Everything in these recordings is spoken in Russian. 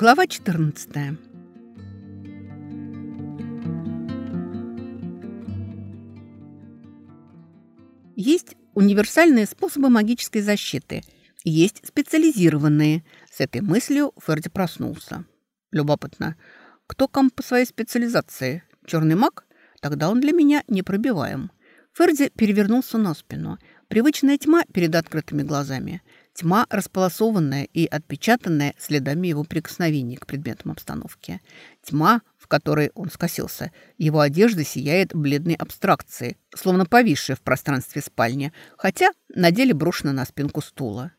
Глава 14. Есть универсальные способы магической защиты, есть специализированные. С этой мыслью Ферди проснулся. Любопытно, кто ком по своей специализации? Черный маг? Тогда он для меня непробиваем. Ферди перевернулся на спину. Привычная тьма перед открытыми глазами. Тьма, располосованная и отпечатанная следами его прикосновений к предметам обстановки. Тьма, в которой он скосился. Его одежда сияет бледной абстракцией, словно повисшая в пространстве спальни, хотя на деле брошена на спинку стула.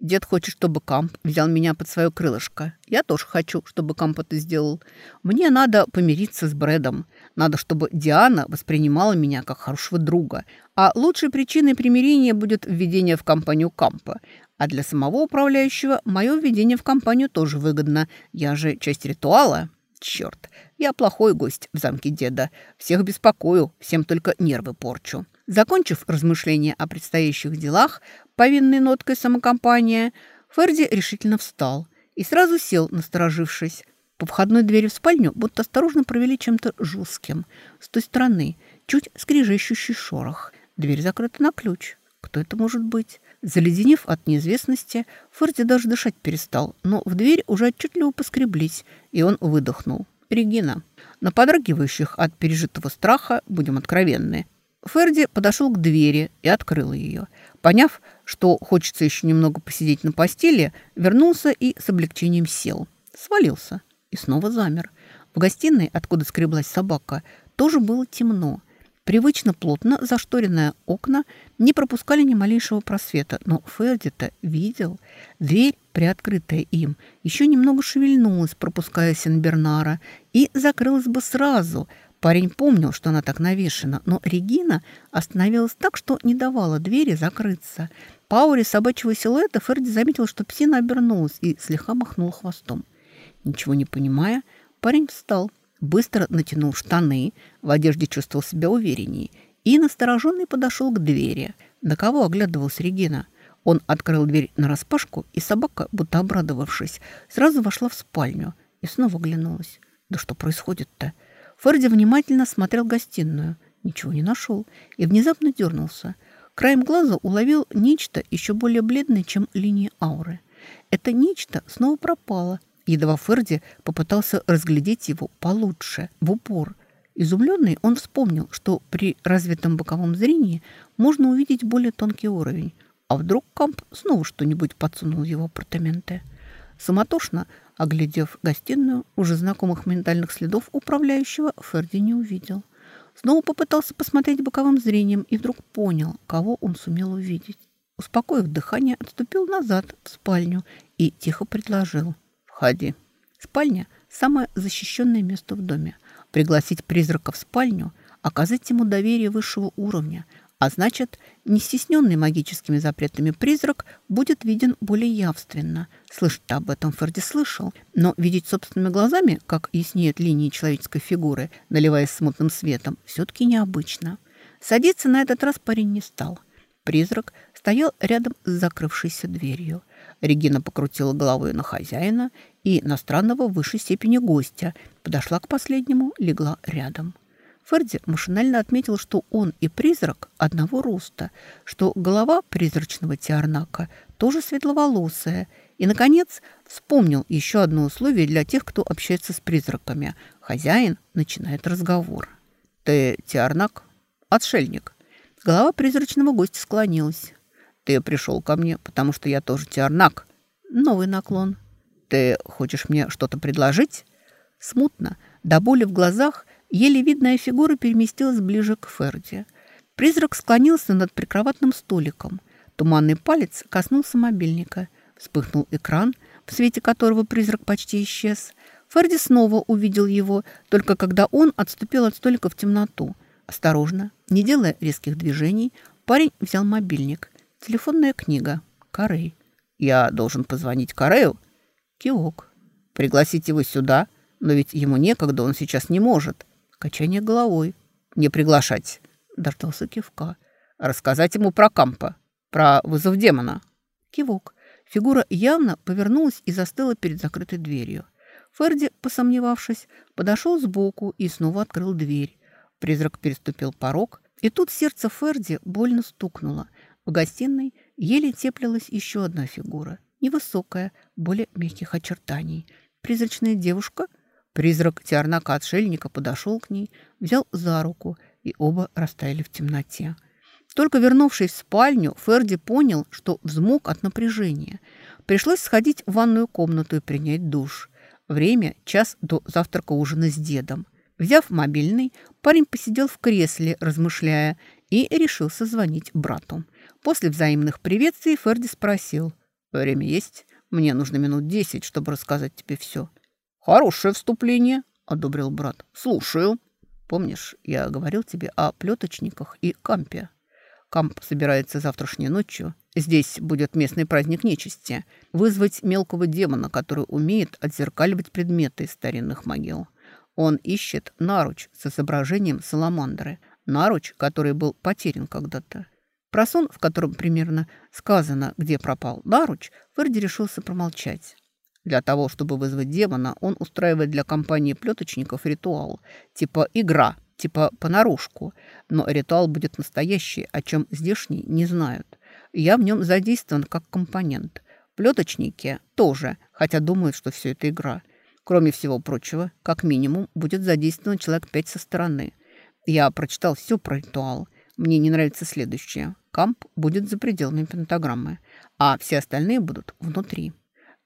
Дед хочет, чтобы Камп взял меня под свое крылышко. Я тоже хочу, чтобы Камп это сделал. Мне надо помириться с Брэдом. Надо, чтобы Диана воспринимала меня как хорошего друга. А лучшей причиной примирения будет введение в компанию Кампа. А для самого управляющего мое введение в компанию тоже выгодно. Я же часть ритуала. Черт, я плохой гость в замке деда. Всех беспокою, всем только нервы порчу. Закончив размышления о предстоящих делах, повинной ноткой самокомпания, Ферди решительно встал и сразу сел, насторожившись. По входной двери в спальню будто осторожно провели чем-то жестким. С той стороны чуть скрежещущий шорох. Дверь закрыта на ключ. Кто это может быть? Заледенев от неизвестности, Ферди даже дышать перестал, но в дверь уже отчетливо поскреблись, и он выдохнул. «Регина». На подрагивающих от пережитого страха, будем откровенны, Ферди подошел к двери и открыл ее. Поняв, что хочется еще немного посидеть на постели, вернулся и с облегчением сел. Свалился и снова замер. В гостиной, откуда скреблась собака, тоже было темно. Привычно плотно зашторенные окна не пропускали ни малейшего просвета, но Ферди-то видел. Дверь, приоткрытая им, еще немного шевельнулась, пропуская Сенбернара, и закрылась бы сразу – Парень помнил, что она так навешена, но Регина остановилась так, что не давала двери закрыться. По ауре собачьего силуэта Ферди заметил, что псина обернулась и слегка махнула хвостом. Ничего не понимая, парень встал, быстро натянул штаны, в одежде чувствовал себя увереннее, и настороженный подошел к двери. На кого оглядывалась Регина? Он открыл дверь нараспашку, и собака, будто обрадовавшись, сразу вошла в спальню и снова оглянулась. «Да что происходит-то?» Ферди внимательно смотрел гостиную, ничего не нашел и внезапно дернулся. Краем глаза уловил нечто еще более бледное, чем линия ауры. Это нечто снова пропало. Едва Ферди попытался разглядеть его получше, в упор. Изумленный он вспомнил, что при развитом боковом зрении можно увидеть более тонкий уровень. А вдруг Камп снова что-нибудь подсунул его апартаменты? Суматошно Оглядев гостиную, уже знакомых ментальных следов управляющего Ферди не увидел. Снова попытался посмотреть боковым зрением и вдруг понял, кого он сумел увидеть. Успокоив дыхание, отступил назад в спальню и тихо предложил «Входи». Спальня – самое защищенное место в доме. Пригласить призрака в спальню – оказать ему доверие высшего уровня – а значит, не стесненный магическими запретами призрак будет виден более явственно. Слышать об этом Ферди слышал, но видеть собственными глазами, как яснеют линии человеческой фигуры, наливаясь смутным светом, все-таки необычно. Садиться на этот раз парень не стал. Призрак стоял рядом с закрывшейся дверью. Регина покрутила головой на хозяина и на странного в высшей степени гостя, подошла к последнему, легла рядом. Ферди машинально отметил, что он и призрак одного роста, что голова призрачного Тиарнака тоже светловолосая, и, наконец, вспомнил еще одно условие для тех, кто общается с призраками. Хозяин начинает разговор. «Ты Тиарнак? Отшельник». Голова призрачного гостя склонилась. «Ты пришел ко мне, потому что я тоже Тиарнак». Новый наклон. «Ты хочешь мне что-то предложить?» Смутно, до боли в глазах, Еле видная фигура переместилась ближе к Ферди. Призрак склонился над прикроватным столиком. Туманный палец коснулся мобильника. Вспыхнул экран, в свете которого призрак почти исчез. Ферди снова увидел его, только когда он отступил от столика в темноту. Осторожно, не делая резких движений, парень взял мобильник. Телефонная книга. Карей. «Я должен позвонить Карею?» Кивок. «Пригласить его сюда? Но ведь ему некогда, он сейчас не может». Качание головой. «Не приглашать!» Дождался кивка. «Рассказать ему про Кампа, про вызов демона». Кивок. Фигура явно повернулась и застыла перед закрытой дверью. Ферди, посомневавшись, подошел сбоку и снова открыл дверь. Призрак переступил порог, и тут сердце Ферди больно стукнуло. В гостиной еле теплилась еще одна фигура. Невысокая, более мягких очертаний. Призрачная девушка? Призрак Тиарнака-отшельника подошел к ней, взял за руку, и оба растаяли в темноте. Только вернувшись в спальню, Ферди понял, что взмок от напряжения. Пришлось сходить в ванную комнату и принять душ. Время – час до завтрака ужина с дедом. Взяв мобильный, парень посидел в кресле, размышляя, и решился звонить брату. После взаимных приветствий Ферди спросил. «Время есть? Мне нужно минут десять, чтобы рассказать тебе все». «Хорошее вступление», – одобрил брат. «Слушаю». «Помнишь, я говорил тебе о плеточниках и кампе?» Камп собирается завтрашней ночью. Здесь будет местный праздник нечисти. Вызвать мелкого демона, который умеет отзеркаливать предметы из старинных могил. Он ищет наруч с изображением саламандры. Наруч, который был потерян когда-то. Про сон, в котором примерно сказано, где пропал наруч, Ферди решился промолчать. Для того, чтобы вызвать демона, он устраивает для компании плеточников ритуал, типа игра – типа понарошку, но ритуал будет настоящий, о чем здешние не знают. Я в нем задействован как компонент. Плеточники тоже, хотя думают, что все это игра. Кроме всего прочего, как минимум, будет задействован человек пять со стороны. Я прочитал все про ритуал. Мне не нравится следующее. Камп будет за пределами пентаграммы, а все остальные будут внутри.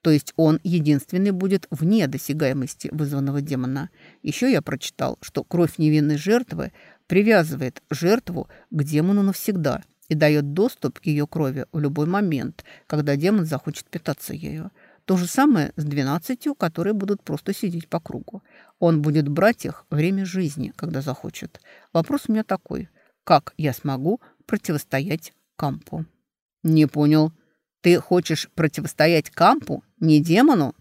То есть он единственный будет вне досягаемости вызванного демона. Еще я прочитал, что кровь невинной жертвы привязывает жертву к демону навсегда и дает доступ к ее крови в любой момент, когда демон захочет питаться ею. То же самое с двенадцатью, которые будут просто сидеть по кругу. Он будет брать их время жизни, когда захочет. Вопрос у меня такой. Как я смогу противостоять Кампу? «Не понял», ты хочешь противостоять Кампу, не демону?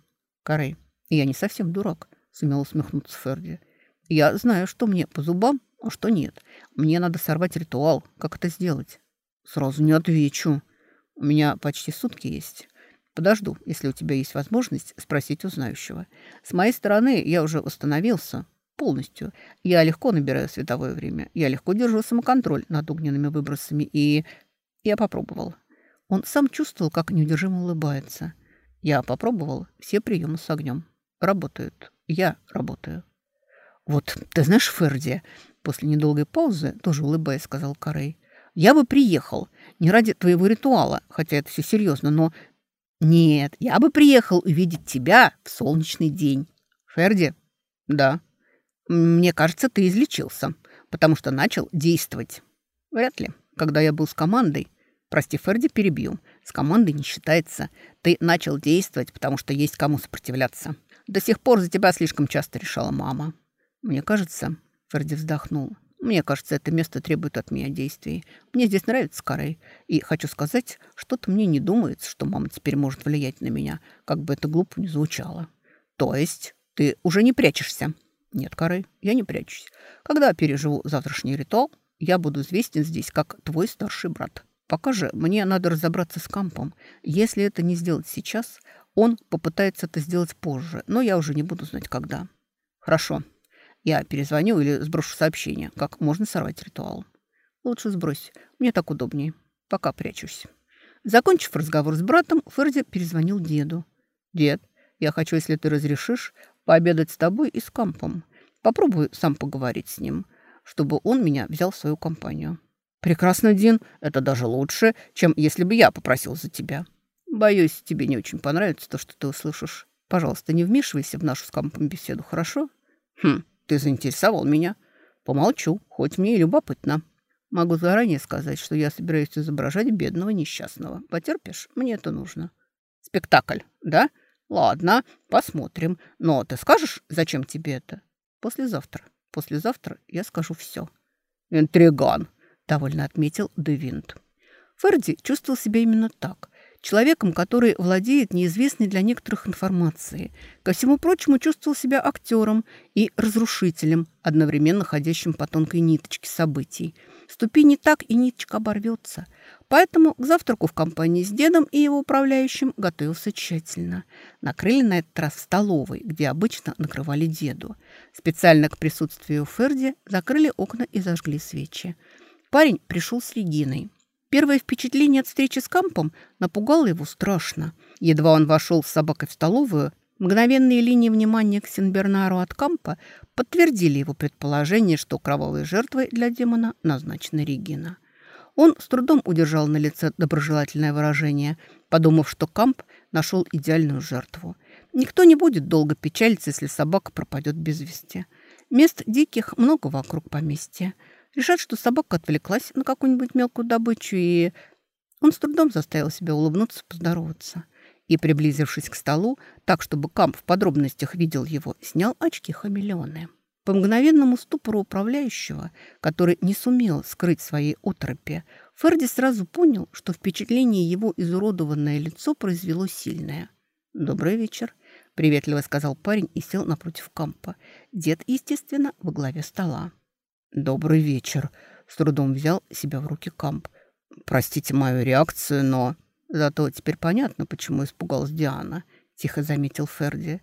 Карей, я не совсем дурак, сумел усмехнуться Ферди. Я знаю, что мне по зубам, а что нет. Мне надо сорвать ритуал. Как это сделать? Сразу не отвечу. У меня почти сутки есть. Подожду, если у тебя есть возможность спросить у знающего. С моей стороны я уже восстановился полностью. Я легко набираю световое время. Я легко держу самоконтроль над огненными выбросами. И я попробовал. Он сам чувствовал, как неудержимо улыбается. Я попробовал все приемы с огнем. Работают. Я работаю. Вот, ты знаешь, Ферди, после недолгой паузы, тоже улыбаясь, сказал Карей, я бы приехал, не ради твоего ритуала, хотя это все серьезно, но... Нет, я бы приехал увидеть тебя в солнечный день. Ферди? Да. Мне кажется, ты излечился, потому что начал действовать. Вряд ли. Когда я был с командой, Прости, Ферди, перебью. С командой не считается. Ты начал действовать, потому что есть кому сопротивляться. До сих пор за тебя слишком часто решала мама. Мне кажется, Ферди вздохнул. Мне кажется, это место требует от меня действий. Мне здесь нравится Карей. И хочу сказать, что-то мне не думается, что мама теперь может влиять на меня, как бы это глупо не звучало. То есть ты уже не прячешься? Нет, Карей, я не прячусь. Когда переживу завтрашний ритуал, я буду известен здесь как твой старший брат. Пока же мне надо разобраться с Кампом. Если это не сделать сейчас, он попытается это сделать позже, но я уже не буду знать, когда. Хорошо. Я перезвоню или сброшу сообщение, как можно сорвать ритуал. Лучше сбрось. Мне так удобнее. Пока прячусь. Закончив разговор с братом, Ферди перезвонил деду. «Дед, я хочу, если ты разрешишь, пообедать с тобой и с Кампом. Попробую сам поговорить с ним, чтобы он меня взял в свою компанию». «Прекрасно, Дин. Это даже лучше, чем если бы я попросил за тебя. Боюсь, тебе не очень понравится то, что ты услышишь. Пожалуйста, не вмешивайся в нашу с компом беседу, хорошо? Хм, ты заинтересовал меня. Помолчу, хоть мне и любопытно. Могу заранее сказать, что я собираюсь изображать бедного несчастного. Потерпишь? Мне это нужно. Спектакль, да? Ладно, посмотрим. Но ты скажешь, зачем тебе это? Послезавтра. Послезавтра я скажу все. Интриган, — довольно отметил Девинт. Ферди чувствовал себя именно так. Человеком, который владеет неизвестной для некоторых информацией. Ко всему прочему, чувствовал себя актером и разрушителем, одновременно ходящим по тонкой ниточке событий. Ступи не так, и ниточка оборвется. Поэтому к завтраку в компании с дедом и его управляющим готовился тщательно. Накрыли на этот раз столовой, где обычно накрывали деду. Специально к присутствию Ферди закрыли окна и зажгли свечи. Парень пришел с Региной. Первое впечатление от встречи с Кампом напугало его страшно. Едва он вошел с собакой в столовую, мгновенные линии внимания к Синбернару от Кампа подтвердили его предположение, что кровавой жертвой для демона назначена Регина. Он с трудом удержал на лице доброжелательное выражение, подумав, что Камп нашел идеальную жертву. Никто не будет долго печалиться, если собака пропадет без вести. Мест диких много вокруг поместья. Решат, что собака отвлеклась на какую-нибудь мелкую добычу, и он с трудом заставил себя улыбнуться, поздороваться. И, приблизившись к столу, так, чтобы Камп в подробностях видел его, снял очки хамелеоны. По мгновенному ступору управляющего, который не сумел скрыть своей отропи, Ферди сразу понял, что впечатление его изуродованное лицо произвело сильное. «Добрый вечер», — приветливо сказал парень и сел напротив Кампа. Дед, естественно, во главе стола. «Добрый вечер», — с трудом взял себя в руки Камп. «Простите мою реакцию, но...» «Зато теперь понятно, почему испугалась Диана», — тихо заметил Ферди.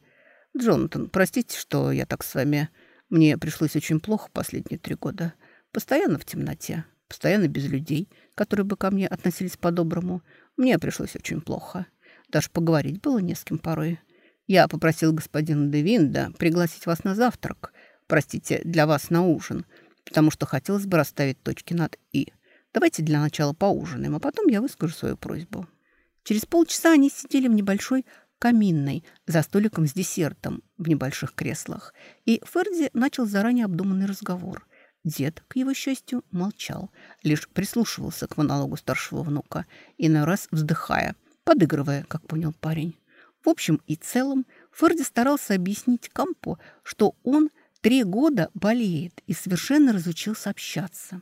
«Джонатан, простите, что я так с вами...» Мне пришлось очень плохо последние три года. Постоянно в темноте, постоянно без людей, которые бы ко мне относились по-доброму. Мне пришлось очень плохо. Даже поговорить было не с кем порой. Я попросил господина Девинда пригласить вас на завтрак. Простите, для вас на ужин потому что хотелось бы расставить точки над «и». Давайте для начала поужинаем, а потом я выскажу свою просьбу. Через полчаса они сидели в небольшой каминной, за столиком с десертом, в небольших креслах. И Ферди начал заранее обдуманный разговор. Дед, к его счастью, молчал, лишь прислушивался к монологу старшего внука, иной раз вздыхая, подыгрывая, как понял парень. В общем и целом, Ферди старался объяснить Кампо, что он – Три года болеет и совершенно разучился общаться.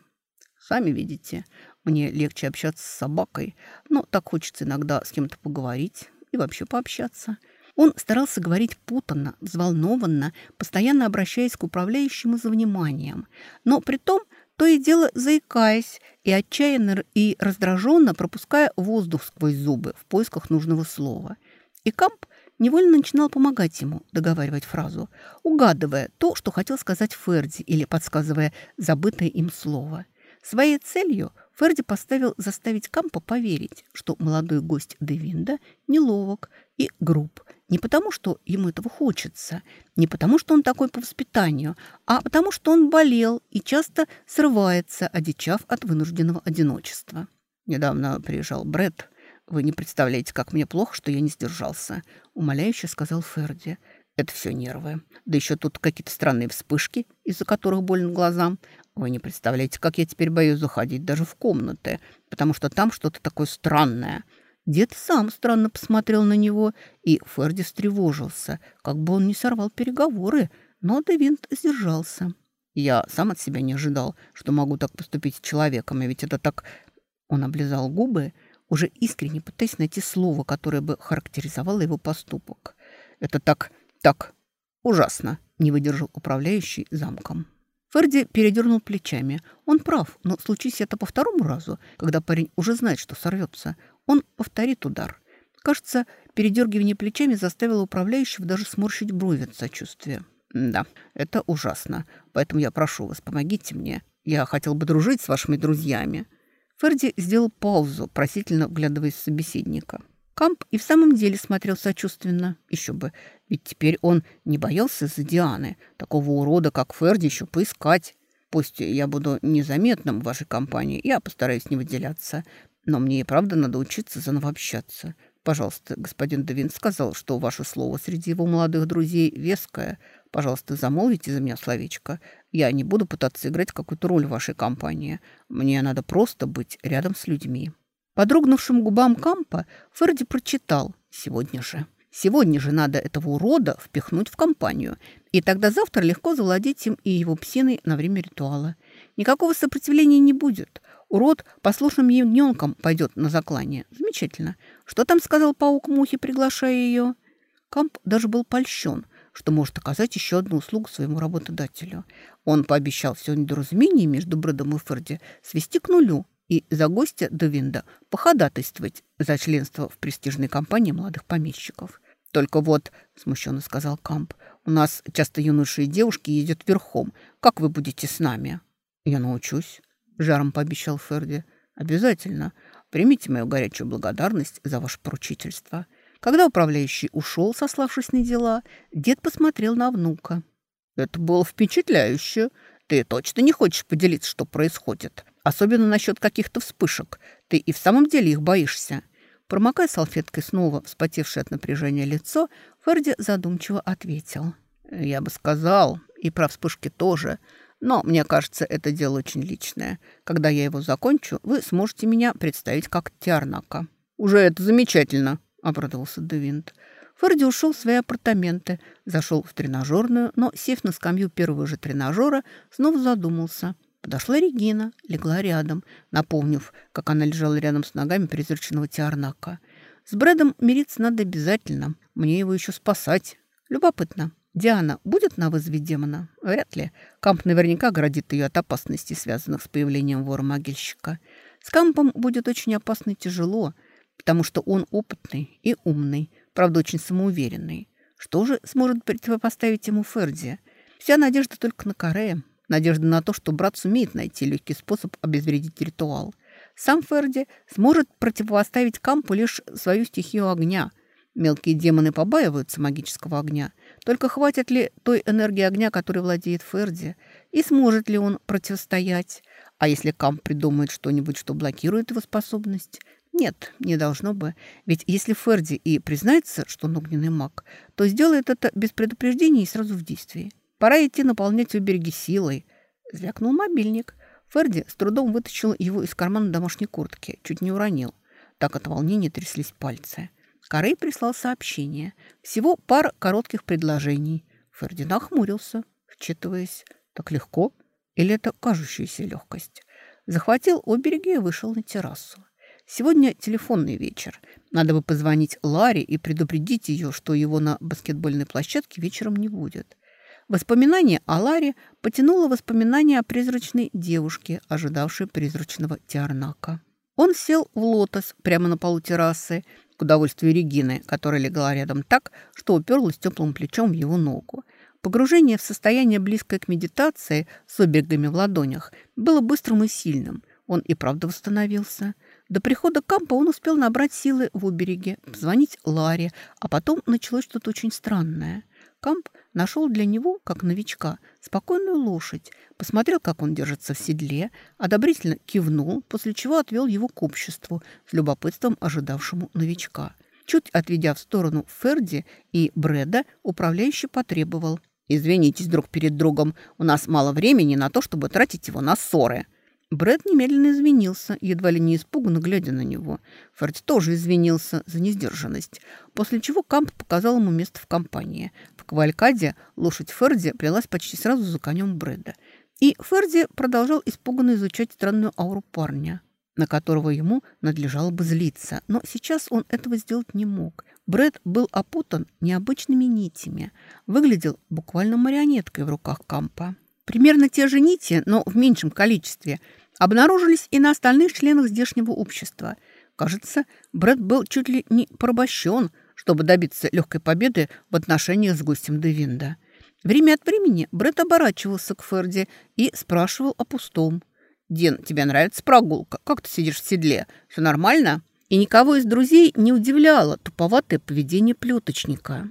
Сами видите, мне легче общаться с собакой, но так хочется иногда с кем-то поговорить и вообще пообщаться. Он старался говорить путанно, взволнованно, постоянно обращаясь к управляющему за вниманием, но при том то и дело заикаясь и отчаянно и раздраженно пропуская воздух сквозь зубы в поисках нужного слова. И Камп невольно начинал помогать ему договаривать фразу, угадывая то, что хотел сказать Ферди или подсказывая забытое им слово. Своей целью Ферди поставил заставить Кампа поверить, что молодой гость Девинда неловок и груб, не потому, что ему этого хочется, не потому, что он такой по воспитанию, а потому, что он болел и часто срывается, одичав от вынужденного одиночества. Недавно приезжал Бред, «Вы не представляете, как мне плохо, что я не сдержался», — умоляюще сказал Ферди. «Это все нервы. Да еще тут какие-то странные вспышки, из-за которых больно глазам. Вы не представляете, как я теперь боюсь заходить даже в комнаты, потому что там что-то такое странное». Дед сам странно посмотрел на него, и Ферди встревожился, как бы он не сорвал переговоры, но Девинт сдержался. «Я сам от себя не ожидал, что могу так поступить с человеком, и ведь это так...» Он облизал губы, — уже искренне пытаясь найти слово, которое бы характеризовало его поступок. «Это так, так, ужасно», — не выдержал управляющий замком. Ферди передернул плечами. Он прав, но случись это по второму разу, когда парень уже знает, что сорвется, он повторит удар. Кажется, передергивание плечами заставило управляющего даже сморщить брови от сочувствия. «Да, это ужасно. Поэтому я прошу вас, помогите мне. Я хотел бы дружить с вашими друзьями». Ферди сделал паузу, просительно вглядываясь в собеседника. Камп и в самом деле смотрел сочувственно. Еще бы, ведь теперь он не боялся за Дианы. Такого урода, как Ферди, еще поискать. Пусть я буду незаметным в вашей компании, я постараюсь не выделяться. Но мне и правда надо учиться заново общаться. Пожалуйста, господин Давин сказал, что ваше слово среди его молодых друзей веское. Пожалуйста, замолвите за меня словечко. Я не буду пытаться играть какую-то роль в вашей компании. Мне надо просто быть рядом с людьми». По дрогнувшим губам Кампа Ферди прочитал «Сегодня же». Сегодня же надо этого урода впихнуть в компанию, и тогда завтра легко завладеть им и его псиной на время ритуала. Никакого сопротивления не будет. Урод послушным ягненком пойдет на заклание. Замечательно. Что там сказал паук Мухи, приглашая ее? Камп даже был польщен – что может оказать еще одну услугу своему работодателю. Он пообещал все недоразумение между Брэдом и Ферди свести к нулю и за гостя Довинда походатайствовать за членство в престижной компании молодых помещиков. «Только вот», — смущенно сказал Камп, — «у нас часто юноши и девушки ездят верхом. Как вы будете с нами?» «Я научусь», — жаром пообещал Ферди. «Обязательно. Примите мою горячую благодарность за ваше поручительство». Когда управляющий ушел, сославшись на дела, дед посмотрел на внука. «Это было впечатляюще. Ты точно не хочешь поделиться, что происходит? Особенно насчет каких-то вспышек. Ты и в самом деле их боишься». Промокая салфеткой снова вспотевшее от напряжения лицо, Ферди задумчиво ответил. «Я бы сказал, и про вспышки тоже. Но мне кажется, это дело очень личное. Когда я его закончу, вы сможете меня представить как Тиарнака». «Уже это замечательно», — обрадовался Девинт. Ферди ушел в свои апартаменты, зашел в тренажерную, но, сев на скамью первого же тренажера, снова задумался — Подошла Регина, легла рядом, напомнив, как она лежала рядом с ногами призрачного Тиарнака. С Брэдом мириться надо обязательно. Мне его еще спасать. Любопытно. Диана будет на вызове демона? Вряд ли. Камп наверняка оградит ее от опасностей, связанных с появлением вора-могильщика. С Кампом будет очень опасно и тяжело, потому что он опытный и умный, правда, очень самоуверенный. Что же сможет противопоставить ему Ферди? Вся надежда только на Корея. Надежда на то, что брат сумеет найти легкий способ обезвредить ритуал. Сам Ферди сможет противопоставить Кампу лишь свою стихию огня. Мелкие демоны побаиваются магического огня. Только хватит ли той энергии огня, которой владеет Ферди? И сможет ли он противостоять? А если Камп придумает что-нибудь, что блокирует его способность? Нет, не должно бы. Ведь если Ферди и признается, что он огненный маг, то сделает это без предупреждения и сразу в действии. Пора идти наполнять береги силой. Звякнул мобильник. Ферди с трудом вытащил его из кармана домашней куртки. Чуть не уронил. Так от волнения тряслись пальцы. Корей прислал сообщение. Всего пара коротких предложений. Ферди нахмурился, вчитываясь. Так легко? Или это кажущаяся легкость? Захватил обереги и вышел на террасу. Сегодня телефонный вечер. Надо бы позвонить Ларе и предупредить ее, что его на баскетбольной площадке вечером не будет. Воспоминание о Ларе потянуло воспоминания о призрачной девушке, ожидавшей призрачного Тиарнака. Он сел в лотос прямо на полу террасы, к удовольствию Регины, которая легла рядом так, что уперлась теплым плечом в его ногу. Погружение в состояние, близкое к медитации, с обергами в ладонях, было быстрым и сильным. Он и правда восстановился. До прихода Кампа он успел набрать силы в убереге, позвонить Ларе, а потом началось что-то очень странное. Камп нашел для него, как новичка, спокойную лошадь, посмотрел, как он держится в седле, одобрительно кивнул, после чего отвел его к обществу, с любопытством ожидавшему новичка. Чуть отведя в сторону Ферди и Брэда, управляющий потребовал. «Извинитесь друг перед другом, у нас мало времени на то, чтобы тратить его на ссоры». Брэд немедленно извинился, едва ли не испуганно глядя на него. Ферди тоже извинился за несдержанность, после чего Камп показал ему место в компании. В кавалькаде лошадь Ферди плелась почти сразу за конем Брэда. И Ферди продолжал испуганно изучать странную ауру парня, на которого ему надлежало бы злиться. Но сейчас он этого сделать не мог. Брэд был опутан необычными нитями, выглядел буквально марионеткой в руках Кампа. Примерно те же нити, но в меньшем количестве, обнаружились и на остальных членах здешнего общества. Кажется, Брэд был чуть ли не порабощен, чтобы добиться легкой победы в отношениях с гостем Девинда. Время от времени Брэд оборачивался к Ферди и спрашивал о пустом. «Дин, тебе нравится прогулка? Как ты сидишь в седле? Все нормально?» И никого из друзей не удивляло туповатое поведение плеточника.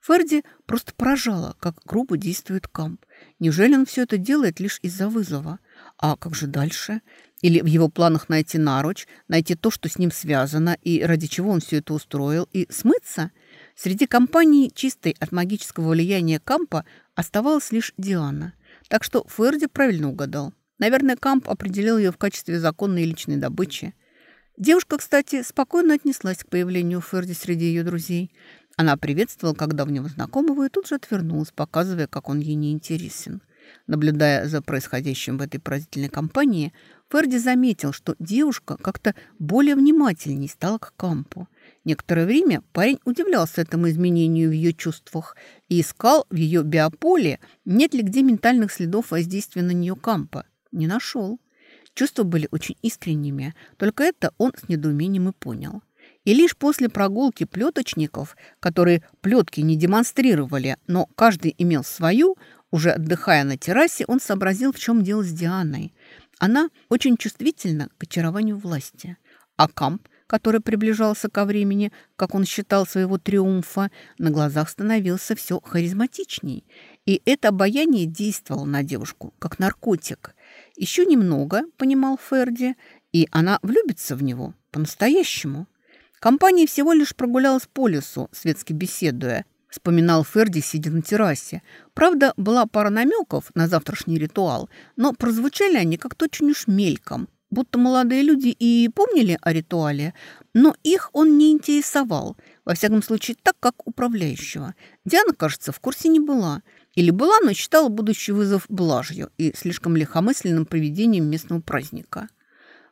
Ферди просто поражало, как грубо действует Камп. Неужели он все это делает лишь из-за вызова? А как же дальше? Или в его планах найти наруч, найти то, что с ним связано, и ради чего он все это устроил, и смыться? Среди компаний, чистой от магического влияния Кампа, оставалась лишь Диана. Так что Ферди правильно угадал. Наверное, Камп определил ее в качестве законной личной добычи. Девушка, кстати, спокойно отнеслась к появлению Ферди среди ее друзей. Она приветствовала как давнего знакомого и тут же отвернулась, показывая, как он ей не интересен. Наблюдая за происходящим в этой поразительной компании, Ферди заметил, что девушка как-то более внимательней стала к Кампу. Некоторое время парень удивлялся этому изменению в ее чувствах и искал в ее биополе, нет ли где ментальных следов воздействия на нее Кампа. Не нашел. Чувства были очень искренними, только это он с недоумением и понял. И лишь после прогулки плеточников, которые плетки не демонстрировали, но каждый имел свою, уже отдыхая на террасе, он сообразил, в чем дело с Дианой. Она очень чувствительна к очарованию власти. А Камп, который приближался ко времени, как он считал, своего триумфа, на глазах становился все харизматичней. И это обаяние действовало на девушку, как наркотик. Еще немного, понимал Ферди, и она влюбится в него по-настоящему. Компания всего лишь прогулялась по лесу, светски беседуя, вспоминал Ферди, сидя на террасе. Правда, была пара намеков на завтрашний ритуал, но прозвучали они как-то очень уж мельком, будто молодые люди и помнили о ритуале, но их он не интересовал, во всяком случае так, как управляющего. Диана, кажется, в курсе не была. Или была, но считала будущий вызов блажью и слишком легкомысленным проведением местного праздника.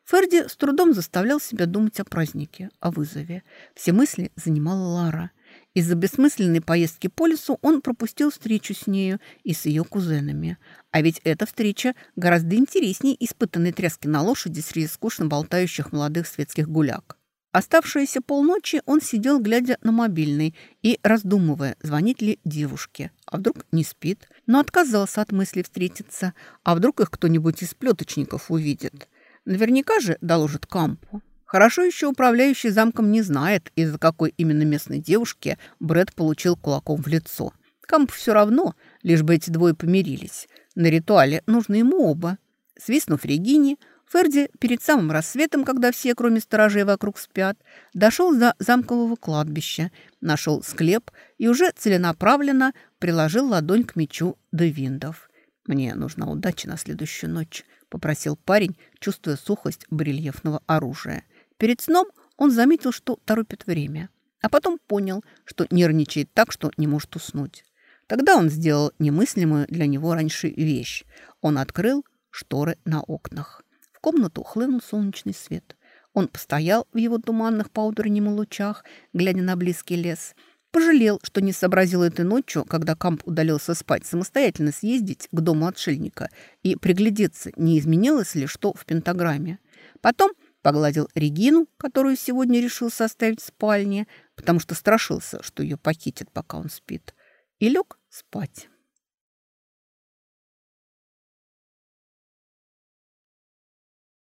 Ферди с трудом заставлял себя думать о празднике, о вызове. Все мысли занимала Лара – из-за бессмысленной поездки по лесу он пропустил встречу с нею и с ее кузенами. А ведь эта встреча гораздо интереснее испытанной тряски на лошади среди скучно болтающих молодых светских гуляк. Оставшиеся полночи он сидел, глядя на мобильный и раздумывая, звонить ли девушке. А вдруг не спит, но отказался от мысли встретиться. А вдруг их кто-нибудь из плеточников увидит. Наверняка же доложит Кампу. Хорошо еще управляющий замком не знает, из-за какой именно местной девушки Брэд получил кулаком в лицо. Камп все равно, лишь бы эти двое помирились. На ритуале нужны ему оба. Свистнув Регине, Ферди перед самым рассветом, когда все, кроме сторожей, вокруг спят, дошел до замкового кладбища, нашел склеп и уже целенаправленно приложил ладонь к мечу Девиндов. «Мне нужна удача на следующую ночь», — попросил парень, чувствуя сухость барельефного оружия. Перед сном он заметил, что торопит время, а потом понял, что нервничает так, что не может уснуть. Тогда он сделал немыслимую для него раньше вещь. Он открыл шторы на окнах. В комнату хлынул солнечный свет. Он постоял в его туманных по утреннему лучах, глядя на близкий лес. Пожалел, что не сообразил этой ночью, когда Камп удалился спать, самостоятельно съездить к дому отшельника и приглядеться, не изменилось ли что в пентаграмме. Потом Погладил Регину, которую сегодня решил составить в спальне, потому что страшился, что ее похитят, пока он спит, и лег спать.